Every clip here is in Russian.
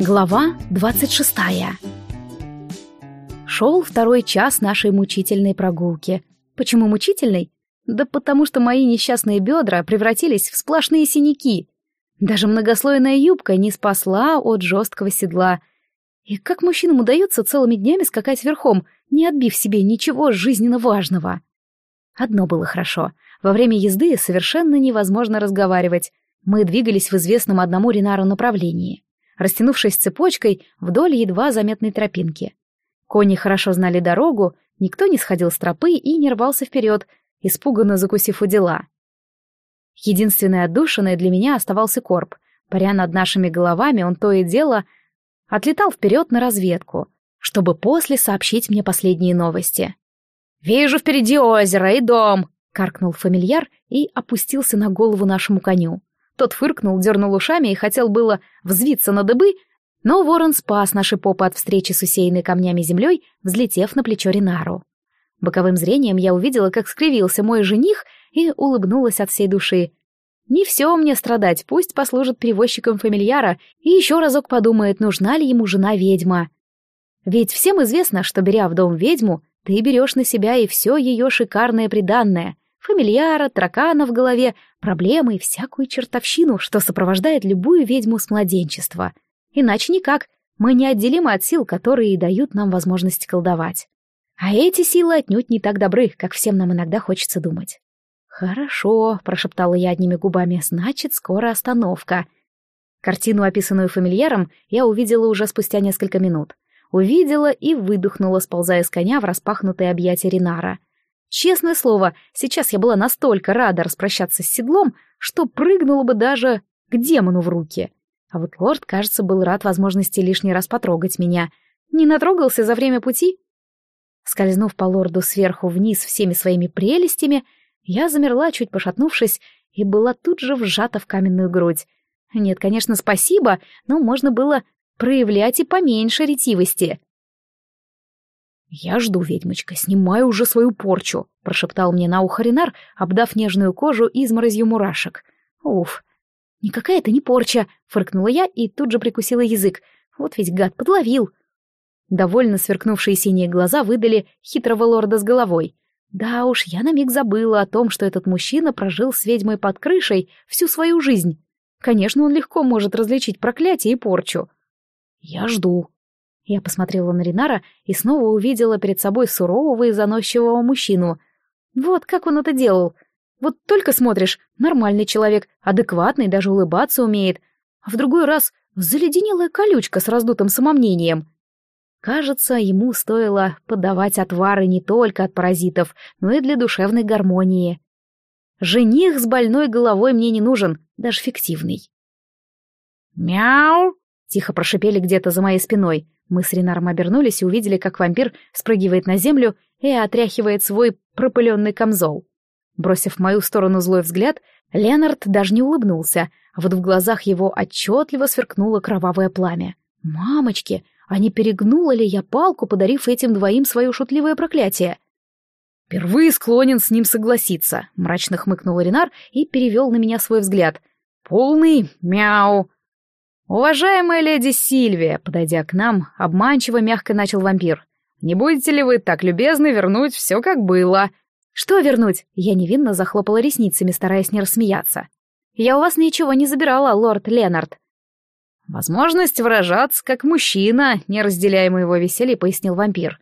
Глава 26 Шел второй час нашей мучительной прогулки. Почему мучительной? Да потому что мои несчастные бедра превратились в сплошные синяки. Даже многослойная юбка не спасла от жесткого седла. И как мужчинам удается целыми днями скакать верхом, не отбив себе ничего жизненно важного? Одно было хорошо. Во время езды совершенно невозможно разговаривать. Мы двигались в известном одному Ринару направлении растянувшись цепочкой вдоль едва заметной тропинки. Кони хорошо знали дорогу, никто не сходил с тропы и не рвался вперед, испуганно закусив у дела. Единственной отдушиной для меня оставался корп. Паря над нашими головами, он то и дело отлетал вперед на разведку, чтобы после сообщить мне последние новости. «Вижу впереди озеро и дом!» — каркнул фамильяр и опустился на голову нашему коню. Тот фыркнул, дернул ушами и хотел было взвиться на дыбы, но ворон спас наши попы от встречи с усеянной камнями землей, взлетев на плечо Ринару. Боковым зрением я увидела, как скривился мой жених, и улыбнулась от всей души. Не все мне страдать, пусть послужит перевозчиком фамильяра и еще разок подумает, нужна ли ему жена-ведьма. Ведь всем известно, что, беря в дом ведьму, ты берешь на себя и все ее шикарное приданное, фамильяра, таракана в голове, проблемы и всякую чертовщину, что сопровождает любую ведьму с младенчества. Иначе никак, мы неотделимы от сил, которые и дают нам возможность колдовать. А эти силы отнюдь не так добры, как всем нам иногда хочется думать. «Хорошо», — прошептала я одними губами, — «значит, скоро остановка». Картину, описанную фамильяром, я увидела уже спустя несколько минут. Увидела и выдохнула, сползая с коня в распахнутые объятия Ринара — Честное слово, сейчас я была настолько рада распрощаться с седлом, что прыгнула бы даже к демону в руки. А вот лорд, кажется, был рад возможности лишний раз потрогать меня. Не натрогался за время пути? Скользнув по лорду сверху вниз всеми своими прелестями, я замерла, чуть пошатнувшись, и была тут же вжата в каменную грудь. Нет, конечно, спасибо, но можно было проявлять и поменьше ретивости. «Я жду, ведьмочка, снимай уже свою порчу», — прошептал мне на ухо Ренар, обдав нежную кожу изморозью мурашек. «Уф, никакая это не порча», — фыркнула я и тут же прикусила язык. «Вот ведь гад подловил». Довольно сверкнувшие синие глаза выдали хитрого лорда с головой. Да уж, я на миг забыла о том, что этот мужчина прожил с ведьмой под крышей всю свою жизнь. Конечно, он легко может различить проклятие и порчу. «Я жду», я посмотрела на Ринара и снова увидела перед собой сурового и заносчивого мужчину. Вот как он это делал. Вот только смотришь, нормальный человек, адекватный, даже улыбаться умеет. А в другой раз заледенелая колючка с раздутым самомнением. Кажется, ему стоило подавать отвары не только от паразитов, но и для душевной гармонии. Жених с больной головой мне не нужен, даже фиктивный. «Мяу!» — тихо прошипели где-то за моей спиной. Мы с Ренаром обернулись и увидели, как вампир спрыгивает на землю и отряхивает свой пропыленный камзол. Бросив в мою сторону злой взгляд, Леонард даже не улыбнулся, а вот в глазах его отчетливо сверкнуло кровавое пламя. «Мамочки, а не перегнула ли я палку, подарив этим двоим свое шутливое проклятие?» «Впервые склонен с ним согласиться», — мрачно хмыкнул Ренар и перевел на меня свой взгляд. «Полный мяу!» «Уважаемая леди Сильвия», подойдя к нам, обманчиво мягко начал вампир. «Не будете ли вы так любезны вернуть все, как было?» «Что вернуть?» Я невинно захлопала ресницами, стараясь не рассмеяться. «Я у вас ничего не забирала, лорд Ленард». «Возможность выражаться как мужчина, не разделяя моего веселья», — пояснил вампир.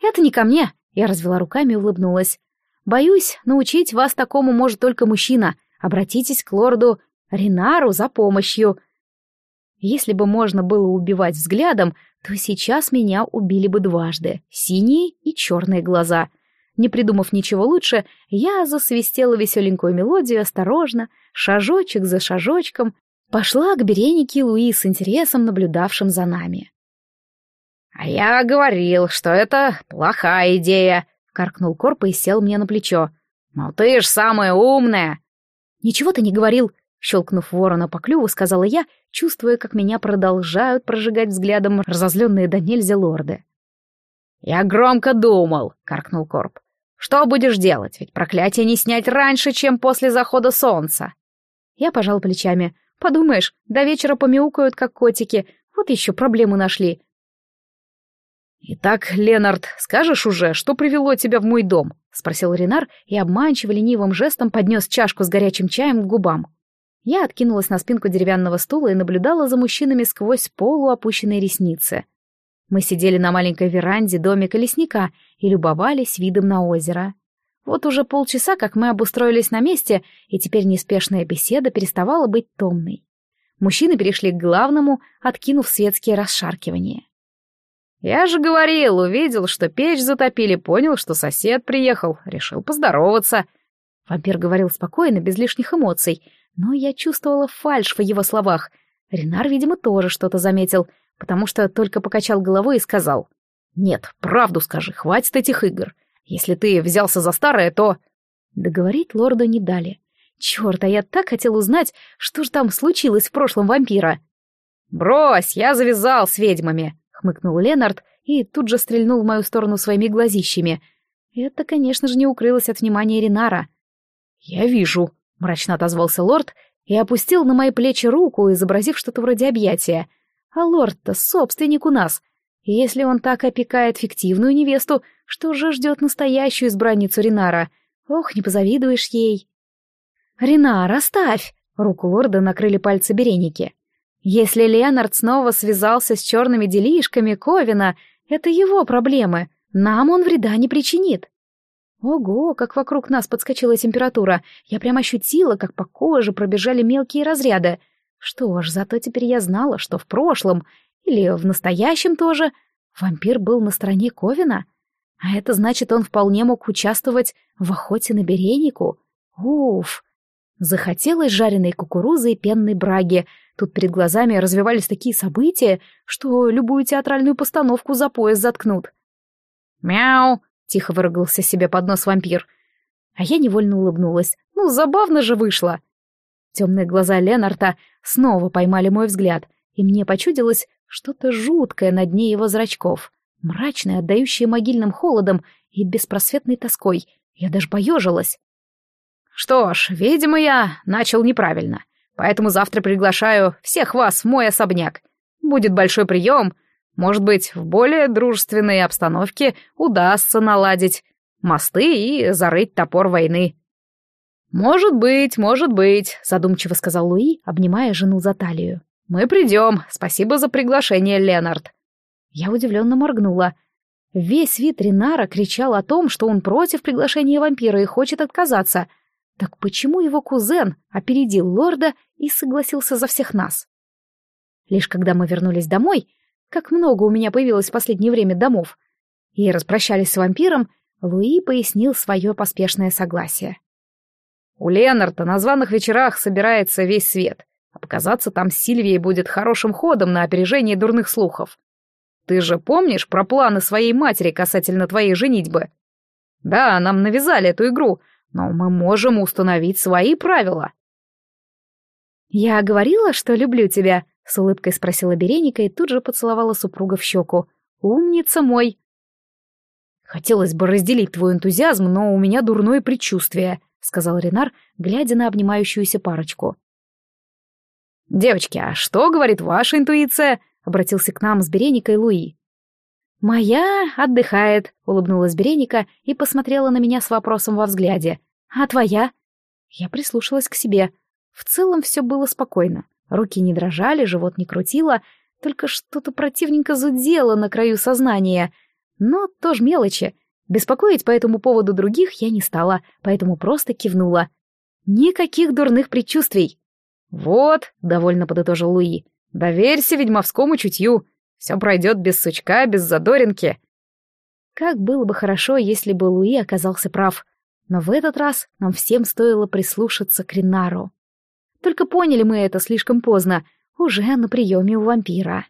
«Это не ко мне», — я развела руками и улыбнулась. «Боюсь, научить вас такому может только мужчина. Обратитесь к лорду Ринару за помощью». Если бы можно было убивать взглядом, то сейчас меня убили бы дважды — синие и черные глаза. Не придумав ничего лучше, я засвистела веселенькую мелодию осторожно, шажочек за шажочком, пошла к Беренике Луи с интересом, наблюдавшим за нами. «А я говорил, что это плохая идея», — каркнул Корпа и сел мне на плечо. «Но ты ж самая умная!» «Ничего ты не говорил», Щелкнув ворона по клюву, сказала я, чувствуя, как меня продолжают прожигать взглядом разозленные до нельзя лорды. «Я громко думал», — каркнул Корп. «Что будешь делать? Ведь проклятие не снять раньше, чем после захода солнца». Я пожал плечами. «Подумаешь, до вечера помяукают, как котики, Вот еще проблемы нашли. «Итак, Ленард, скажешь уже, что привело тебя в мой дом?» — спросил Ренар и обманчиво ленивым жестом поднес чашку с горячим чаем к губам. Я откинулась на спинку деревянного стула и наблюдала за мужчинами сквозь полуопущенные ресницы. Мы сидели на маленькой веранде домика лесника и любовались видом на озеро. Вот уже полчаса, как мы обустроились на месте, и теперь неспешная беседа переставала быть томной. Мужчины перешли к главному, откинув светские расшаркивания. «Я же говорил, увидел, что печь затопили, понял, что сосед приехал, решил поздороваться». Вампир говорил спокойно, без лишних эмоций, но я чувствовала фальшь в его словах. Ренар, видимо, тоже что-то заметил, потому что только покачал головой и сказал. «Нет, правду скажи, хватит этих игр. Если ты взялся за старое, то...» Договорить лорду не дали. Черт, а я так хотел узнать, что же там случилось в прошлом вампира. «Брось, я завязал с ведьмами», — хмыкнул Ленард и тут же стрельнул в мою сторону своими глазищами. Это, конечно же, не укрылось от внимания Ринара. «Я вижу», — мрачно отозвался лорд и опустил на мои плечи руку, изобразив что-то вроде объятия. «А лорд-то собственник у нас. Если он так опекает фиктивную невесту, что же ждет настоящую избранницу Ринара? Ох, не позавидуешь ей!» «Ринар, оставь!» — руку лорда накрыли пальцы Береники. «Если Ленард снова связался с черными делишками Ковина, это его проблемы, нам он вреда не причинит». Ого, как вокруг нас подскочила температура. Я прям ощутила, как по коже пробежали мелкие разряды. Что ж, зато теперь я знала, что в прошлом, или в настоящем тоже, вампир был на стороне Ковина. А это значит, он вполне мог участвовать в охоте на беренику. Уф! Захотелось жареной кукурузы и пенной браги. Тут перед глазами развивались такие события, что любую театральную постановку за пояс заткнут. «Мяу!» — тихо выругался себе под нос вампир. А я невольно улыбнулась. «Ну, забавно же вышло!» Темные глаза Ленарта снова поймали мой взгляд, и мне почудилось что-то жуткое на дне его зрачков, мрачное, отдающее могильным холодом и беспросветной тоской. Я даже поежилась. Что ж, видимо, я начал неправильно. Поэтому завтра приглашаю всех вас в мой особняк. Будет большой прием. Может быть, в более дружественной обстановке удастся наладить мосты и зарыть топор войны. «Может быть, может быть», — задумчиво сказал Луи, обнимая жену за талию. «Мы придем. Спасибо за приглашение, Ленард». Я удивленно моргнула. Весь вид Ринара кричал о том, что он против приглашения вампира и хочет отказаться — так почему его кузен опередил лорда и согласился за всех нас? Лишь когда мы вернулись домой, как много у меня появилось в последнее время домов, и распрощались с вампиром, Луи пояснил свое поспешное согласие. «У Ленарта на званых вечерах собирается весь свет, а показаться там с Сильвией будет хорошим ходом на опережение дурных слухов. Ты же помнишь про планы своей матери касательно твоей женитьбы? Да, нам навязали эту игру, но мы можем установить свои правила. «Я говорила, что люблю тебя», — с улыбкой спросила Береника и тут же поцеловала супруга в щеку. «Умница мой!» «Хотелось бы разделить твой энтузиазм, но у меня дурное предчувствие», — сказал Ренар, глядя на обнимающуюся парочку. «Девочки, а что говорит ваша интуиция?» — обратился к нам с Береникой Луи. «Моя отдыхает», — улыбнулась Береника и посмотрела на меня с вопросом во взгляде. «А твоя?» Я прислушалась к себе. В целом все было спокойно. Руки не дрожали, живот не крутило, только что-то противненько зудело на краю сознания. Но тоже мелочи. Беспокоить по этому поводу других я не стала, поэтому просто кивнула. Никаких дурных предчувствий. «Вот», — довольно подытожил Луи, — «доверься ведьмовскому чутью. Все пройдет без сучка, без задоринки. Как было бы хорошо, если бы Луи оказался прав. Но в этот раз нам всем стоило прислушаться к Ринару. Только поняли мы это слишком поздно, уже на приеме у вампира.